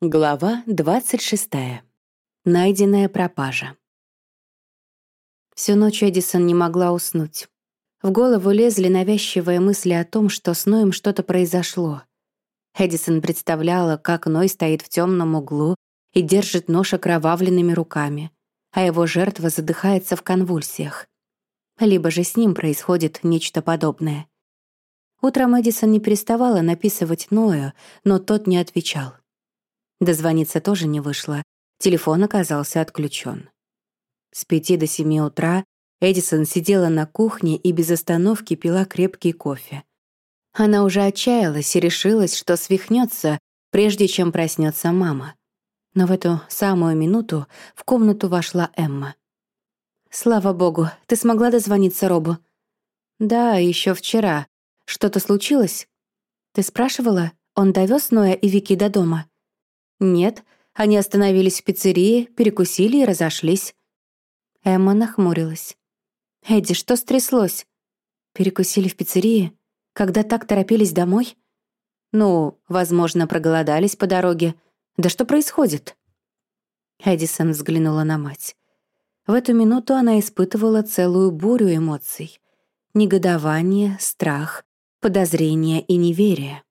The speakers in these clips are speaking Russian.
Глава 26. Найденная пропажа. Всю ночь Эдисон не могла уснуть. В голову лезли навязчивые мысли о том, что с Ноем что-то произошло. Эдисон представляла, как Ной стоит в темном углу и держит нож окровавленными руками, а его жертва задыхается в конвульсиях. Либо же с ним происходит нечто подобное. Утром Эдисон не переставала написывать Ною, но тот не отвечал. Дозвониться тоже не вышло. Телефон оказался отключен. С пяти до семи утра Эдисон сидела на кухне и без остановки пила крепкий кофе. Она уже отчаялась и решилась, что свихнется, прежде чем проснется мама. Но в эту самую минуту в комнату вошла Эмма. «Слава богу, ты смогла дозвониться Робу?» «Да, еще вчера. Что-то случилось?» «Ты спрашивала? Он довез Ноя и Вики до дома?» «Нет, они остановились в пиццерии, перекусили и разошлись». Эмма нахмурилась. «Эдди, что стряслось?» «Перекусили в пиццерии? Когда так торопились домой?» «Ну, возможно, проголодались по дороге. Да что происходит?» Эдисон взглянула на мать. В эту минуту она испытывала целую бурю эмоций. Негодование, страх, подозрение и неверие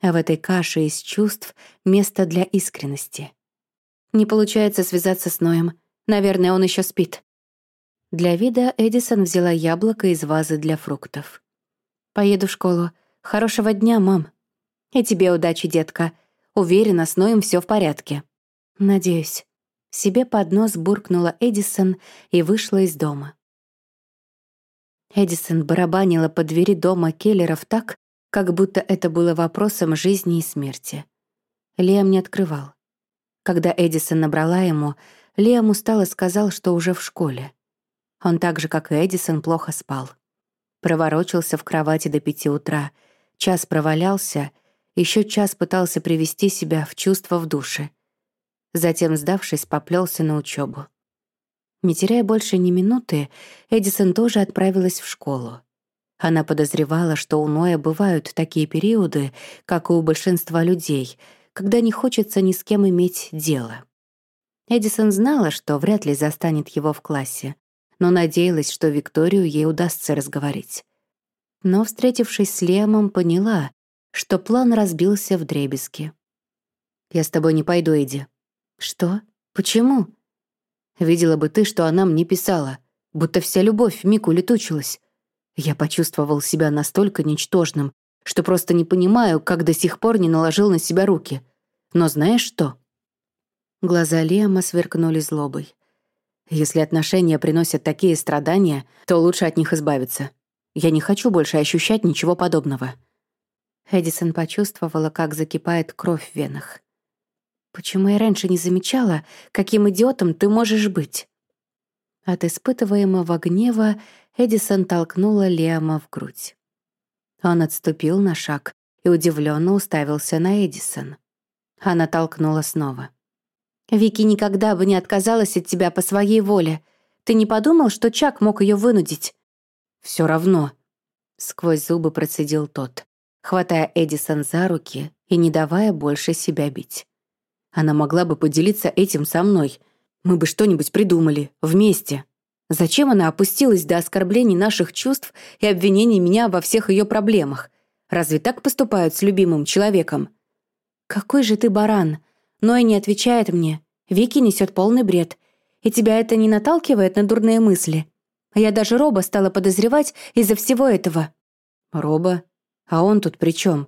а в этой каше из чувств место для искренности. Не получается связаться с Ноем. Наверное, он еще спит. Для вида Эдисон взяла яблоко из вазы для фруктов. «Поеду в школу. Хорошего дня, мам. И тебе удачи, детка. Уверена, с Ноем все в порядке». «Надеюсь». Себе под нос буркнула Эдисон и вышла из дома. Эдисон барабанила по двери дома Келлеров так, как будто это было вопросом жизни и смерти. Лиам не открывал. Когда Эдисон набрала ему, Лиам устало сказал, что уже в школе. Он так же, как и Эдисон, плохо спал. Проворочился в кровати до пяти утра, час провалялся, еще час пытался привести себя в чувство в душе. Затем, сдавшись, поплелся на учебу. Не теряя больше ни минуты, Эдисон тоже отправилась в школу. Она подозревала, что у Ноя бывают такие периоды, как и у большинства людей, когда не хочется ни с кем иметь дело. Эдисон знала, что вряд ли застанет его в классе, но надеялась, что Викторию ей удастся разговорить. Но, встретившись с Лемом, поняла, что план разбился в дребезги. «Я с тобой не пойду, Эдди». «Что? Почему?» «Видела бы ты, что она мне писала, будто вся любовь вмиг улетучилась. Я почувствовал себя настолько ничтожным, что просто не понимаю, как до сих пор не наложил на себя руки. Но знаешь что?» Глаза Лиама сверкнули злобой. «Если отношения приносят такие страдания, то лучше от них избавиться. Я не хочу больше ощущать ничего подобного». Эдисон почувствовала, как закипает кровь в венах. «Почему я раньше не замечала, каким идиотом ты можешь быть?» От испытываемого гнева Эдисон толкнула Лиама в грудь. Он отступил на шаг и удивленно уставился на Эдисон. Она толкнула снова. «Вики никогда бы не отказалась от тебя по своей воле. Ты не подумал, что Чак мог ее вынудить?» Все равно», — сквозь зубы процедил тот, хватая Эдисон за руки и не давая больше себя бить. «Она могла бы поделиться этим со мной. Мы бы что-нибудь придумали, вместе». Зачем она опустилась до оскорблений наших чувств и обвинений меня во всех ее проблемах? Разве так поступают с любимым человеком? «Какой же ты баран!» Ной не отвечает мне. Вики несет полный бред. И тебя это не наталкивает на дурные мысли? Я даже Роба стала подозревать из-за всего этого. Роба? А он тут при чем?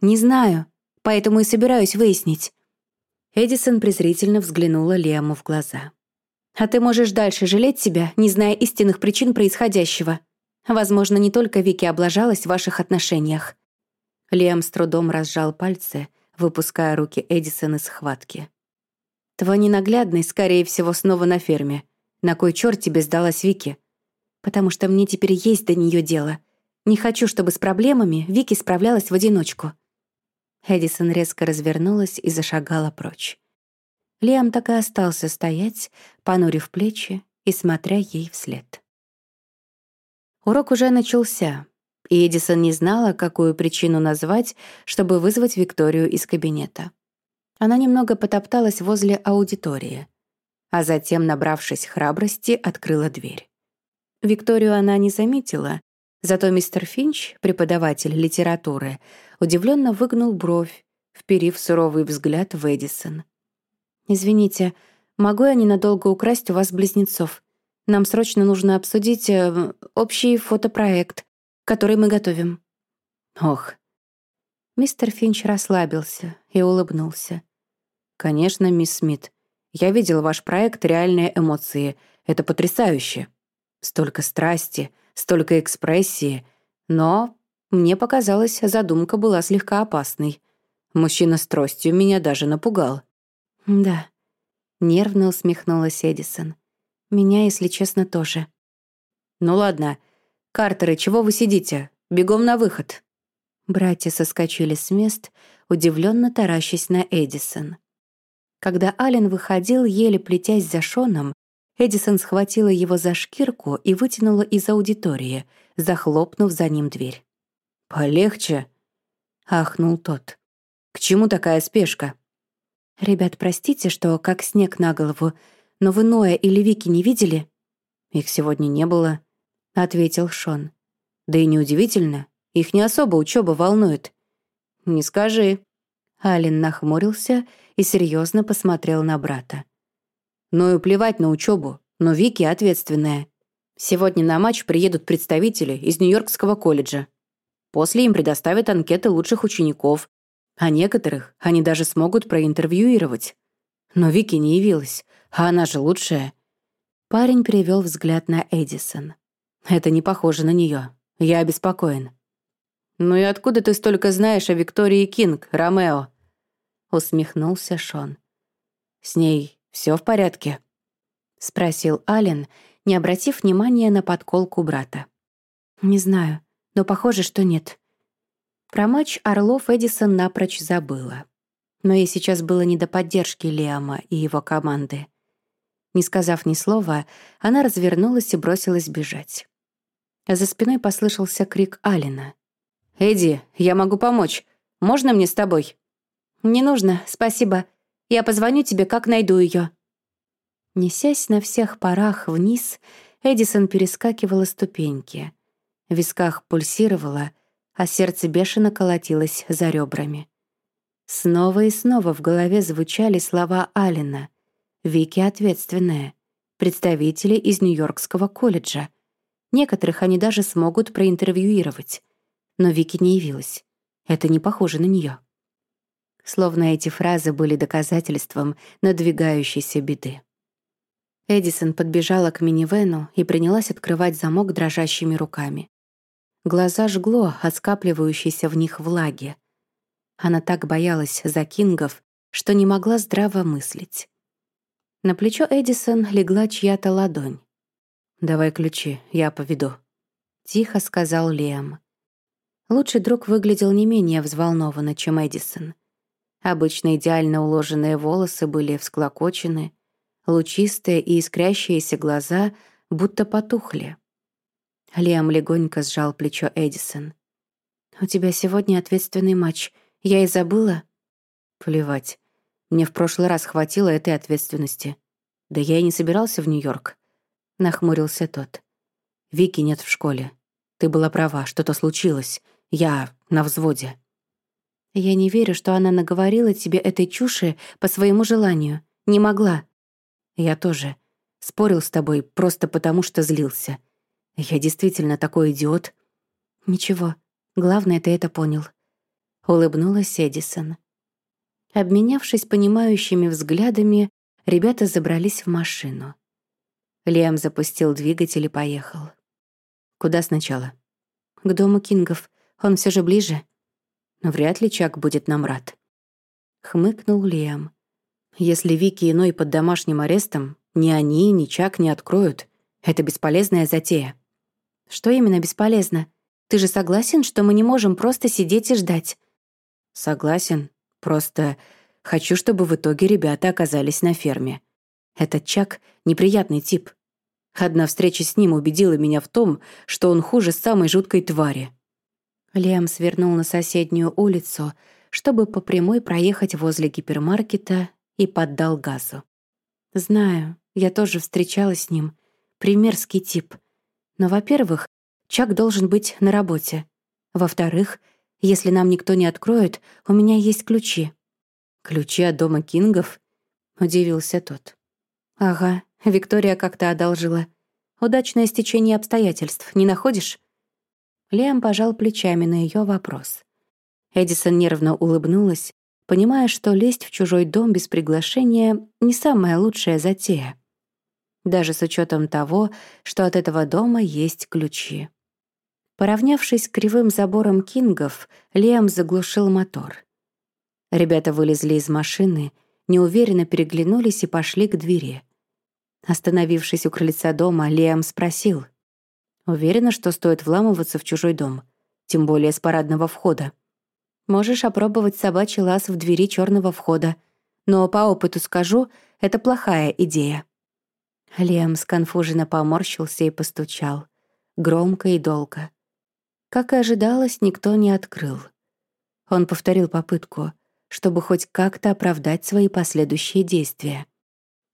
Не знаю, поэтому и собираюсь выяснить. Эдисон презрительно взглянула Лему в глаза. А ты можешь дальше жалеть себя, не зная истинных причин происходящего. Возможно, не только Вики облажалась в ваших отношениях. Лиам с трудом разжал пальцы, выпуская руки Эдисон из схватки. Твой ненаглядный, скорее всего, снова на ферме. На кой черт тебе сдалась Вики? Потому что мне теперь есть до нее дело. Не хочу, чтобы с проблемами Вики справлялась в одиночку. Эдисон резко развернулась и зашагала прочь. Лиам так и остался стоять, понурив плечи и смотря ей вслед. Урок уже начался, и Эдисон не знала, какую причину назвать, чтобы вызвать Викторию из кабинета. Она немного потопталась возле аудитории, а затем, набравшись храбрости, открыла дверь. Викторию она не заметила, зато мистер Финч, преподаватель литературы, удивленно выгнул бровь, вперив суровый взгляд в Эдисон. «Извините, могу я ненадолго украсть у вас близнецов? Нам срочно нужно обсудить э, общий фотопроект, который мы готовим». «Ох». Мистер Финч расслабился и улыбнулся. «Конечно, мисс Смит. Я видел ваш проект «Реальные эмоции». Это потрясающе. Столько страсти, столько экспрессии. Но мне показалось, задумка была слегка опасной. Мужчина с тростью меня даже напугал. «Да», — нервно усмехнулась Эдисон. «Меня, если честно, тоже». «Ну ладно. Картеры, чего вы сидите? Бегом на выход». Братья соскочили с мест, удивленно таращась на Эдисон. Когда Ален выходил, еле плетясь за Шоном, Эдисон схватила его за шкирку и вытянула из аудитории, захлопнув за ним дверь. «Полегче», — ахнул тот. «К чему такая спешка?» «Ребят, простите, что как снег на голову, но вы Ноя или Вики не видели?» «Их сегодня не было», — ответил Шон. «Да и неудивительно, их не особо учеба волнует». «Не скажи», Ален нахмурился и серьезно посмотрел на брата. «Ну и плевать на учебу, но Вики ответственная. Сегодня на матч приедут представители из Нью-Йоркского колледжа. После им предоставят анкеты лучших учеников, а некоторых они даже смогут проинтервьюировать. Но Вики не явилась, а она же лучшая». Парень перевел взгляд на Эдисон. «Это не похоже на нее. Я обеспокоен». «Ну и откуда ты столько знаешь о Виктории Кинг, Ромео?» Усмехнулся Шон. «С ней все в порядке?» Спросил Ален, не обратив внимания на подколку брата. «Не знаю, но похоже, что нет». Про матч Орлов Эдисон напрочь забыла. Но ей сейчас было не до поддержки Лиама и его команды. Не сказав ни слова, она развернулась и бросилась бежать. А за спиной послышался крик Алина. «Эдди, я могу помочь. Можно мне с тобой?» «Не нужно, спасибо. Я позвоню тебе, как найду ее. Несясь на всех парах вниз, Эдисон перескакивала ступеньки. В висках пульсировало, а сердце бешено колотилось за ребрами. Снова и снова в голове звучали слова Алина. Вики ответственная. Представители из Нью-Йоркского колледжа. Некоторых они даже смогут проинтервьюировать но Вики не явилась. Это не похоже на нее. Словно эти фразы были доказательством надвигающейся беды. Эдисон подбежала к минивену и принялась открывать замок дрожащими руками. Глаза жгло от скапливающейся в них влаги. Она так боялась за Кингов, что не могла здраво мыслить. На плечо Эдисон легла чья-то ладонь. «Давай ключи, я поведу», — тихо сказал Лиам. Лучший друг выглядел не менее взволнованно, чем Эдисон. Обычно идеально уложенные волосы были всклокочены, лучистые и искрящиеся глаза будто потухли. Лиам легонько сжал плечо Эдисон. «У тебя сегодня ответственный матч. Я и забыла?» «Плевать. Мне в прошлый раз хватило этой ответственности. Да я и не собирался в Нью-Йорк», — нахмурился тот. «Вики нет в школе. Ты была права, что-то случилось. Я на взводе. Я не верю, что она наговорила тебе этой чуши по своему желанию. Не могла. Я тоже. Спорил с тобой просто потому, что злился. Я действительно такой идиот. Ничего. Главное, ты это понял. Улыбнулась Эдисон. Обменявшись понимающими взглядами, ребята забрались в машину. Лиам запустил двигатель и поехал. Куда сначала? К дому Кингов. Он все же ближе. Но вряд ли Чак будет нам рад. Хмыкнул Лиам. Если Вики и Ной под домашним арестом, ни они, ни Чак не откроют. Это бесполезная затея. Что именно бесполезно? Ты же согласен, что мы не можем просто сидеть и ждать? Согласен. Просто хочу, чтобы в итоге ребята оказались на ферме. Этот Чак — неприятный тип. Одна встреча с ним убедила меня в том, что он хуже самой жуткой твари. Лиам свернул на соседнюю улицу, чтобы по прямой проехать возле гипермаркета и поддал газу. Знаю, я тоже встречалась с ним. Примерский тип. Но, во-первых, Чак должен быть на работе. Во-вторых, если нам никто не откроет, у меня есть ключи». «Ключи от дома Кингов?» — удивился тот. «Ага, Виктория как-то одолжила. Удачное стечение обстоятельств, не находишь?» Лиам пожал плечами на ее вопрос. Эдисон нервно улыбнулась, понимая, что лезть в чужой дом без приглашения — не самая лучшая затея. Даже с учетом того, что от этого дома есть ключи. Поравнявшись с кривым забором кингов, Лиам заглушил мотор. Ребята вылезли из машины, неуверенно переглянулись и пошли к двери. Остановившись у крыльца дома, Лиам спросил. «Уверена, что стоит вламываться в чужой дом, тем более с парадного входа. Можешь опробовать собачий лаз в двери черного входа, но по опыту скажу, это плохая идея». Лиам сконфуженно поморщился и постучал. Громко и долго. Как и ожидалось, никто не открыл. Он повторил попытку, чтобы хоть как-то оправдать свои последующие действия.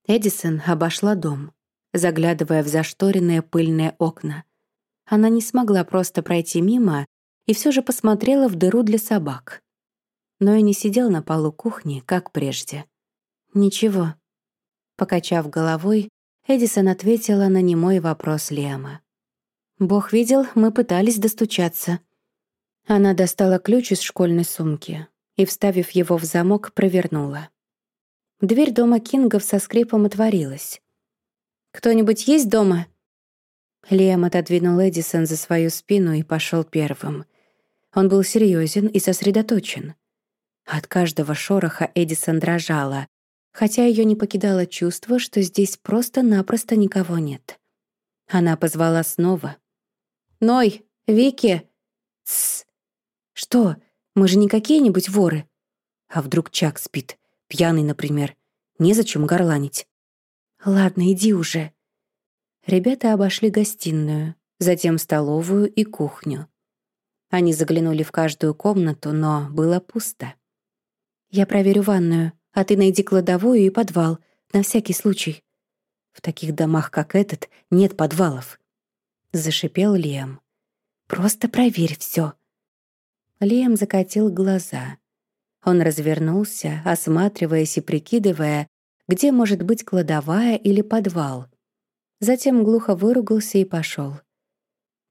Эдисон обошла дом, заглядывая в зашторенные пыльные окна. Она не смогла просто пройти мимо и все же посмотрела в дыру для собак. Но и не сидел на полу кухни, как прежде. «Ничего». Покачав головой, Эдисон ответила на немой вопрос Лиама. Бог видел, мы пытались достучаться. Она достала ключ из школьной сумки и, вставив его в замок, провернула. Дверь дома Кингов со скрипом отворилась. «Кто-нибудь есть дома?» Лиам отодвинул Эдисон за свою спину и пошел первым. Он был серьезен и сосредоточен. От каждого шороха Эдисон дрожала, хотя ее не покидало чувство, что здесь просто-напросто никого нет. Она позвала снова — «Ной! Вики!» «Тссс! Что? Мы же не какие-нибудь воры!» А вдруг Чак спит? Пьяный, например. Незачем горланить. «Ладно, иди уже». Ребята обошли гостиную, затем столовую и кухню. Они заглянули в каждую комнату, но было пусто. «Я проверю ванную, а ты найди кладовую и подвал, на всякий случай. В таких домах, как этот, нет подвалов. — зашипел Лем. «Просто проверь все. Лем закатил глаза. Он развернулся, осматриваясь и прикидывая, где может быть кладовая или подвал. Затем глухо выругался и пошел.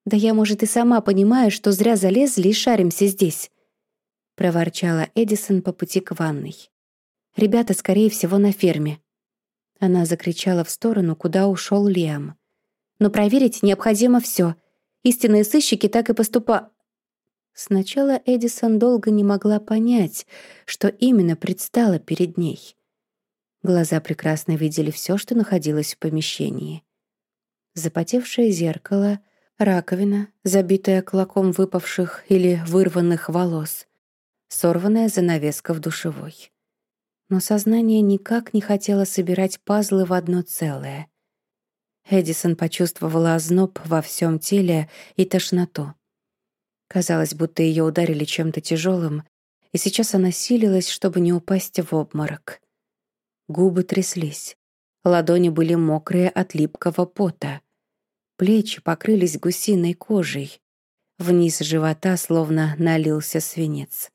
«Да я, может, и сама понимаю, что зря залезли и шаримся здесь», — проворчала Эдисон по пути к ванной. «Ребята, скорее всего, на ферме». Она закричала в сторону, куда ушел Лиам но проверить необходимо все. Истинные сыщики так и поступа... Сначала Эдисон долго не могла понять, что именно предстало перед ней. Глаза прекрасно видели все, что находилось в помещении. Запотевшее зеркало, раковина, забитая клоком выпавших или вырванных волос, сорванная занавеска в душевой. Но сознание никак не хотело собирать пазлы в одно целое — Эдисон почувствовала озноб во всем теле и тошноту. Казалось, будто ее ударили чем-то тяжелым, и сейчас она силилась, чтобы не упасть в обморок. Губы тряслись, ладони были мокрые от липкого пота. Плечи покрылись гусиной кожей. Вниз живота словно налился свинец.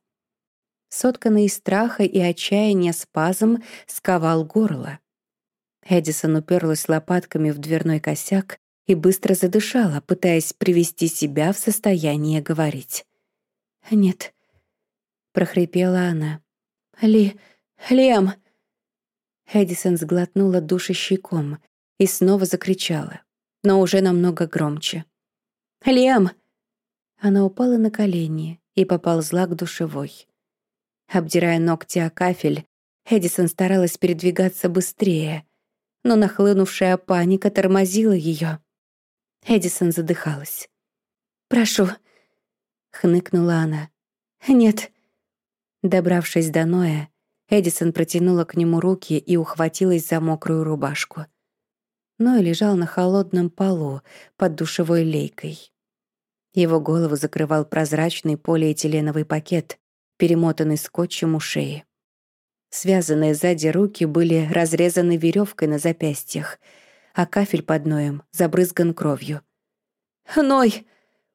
Сотканный из страха и отчаяния спазм сковал горло. Эдисон уперлась лопатками в дверной косяк и быстро задышала, пытаясь привести себя в состояние говорить. «Нет», — прохрипела она. «Ли... Лем!» Эдисон сглотнула душащий ком и снова закричала, но уже намного громче. «Лем!» Она упала на колени и поползла к душевой. Обдирая ногти о кафель, Эдисон старалась передвигаться быстрее — но нахлынувшая паника тормозила ее. Эдисон задыхалась. «Прошу», — хныкнула она. «Нет». Добравшись до Ноя, Эдисон протянула к нему руки и ухватилась за мокрую рубашку. Ной лежал на холодном полу под душевой лейкой. Его голову закрывал прозрачный полиэтиленовый пакет, перемотанный скотчем у шеи. Связанные сзади руки были разрезаны веревкой на запястьях, а кафель под ноем забрызган кровью. «Ной!»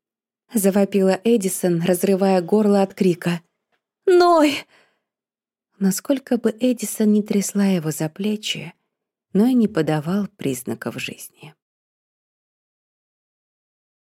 — завопила Эдисон, разрывая горло от крика. «Ной!» Насколько бы Эдисон не трясла его за плечи, но и не подавал признаков жизни.